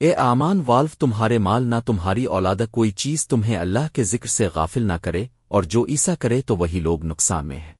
اے آمان، wolf تمہارے مال، نہ تمہاری اولاد کوئی چیز تمہیں اللہ کے ذکر سے غافل نہ کرے، اور جو عیسا کرے تو وہی لوگ نقصان میں ہے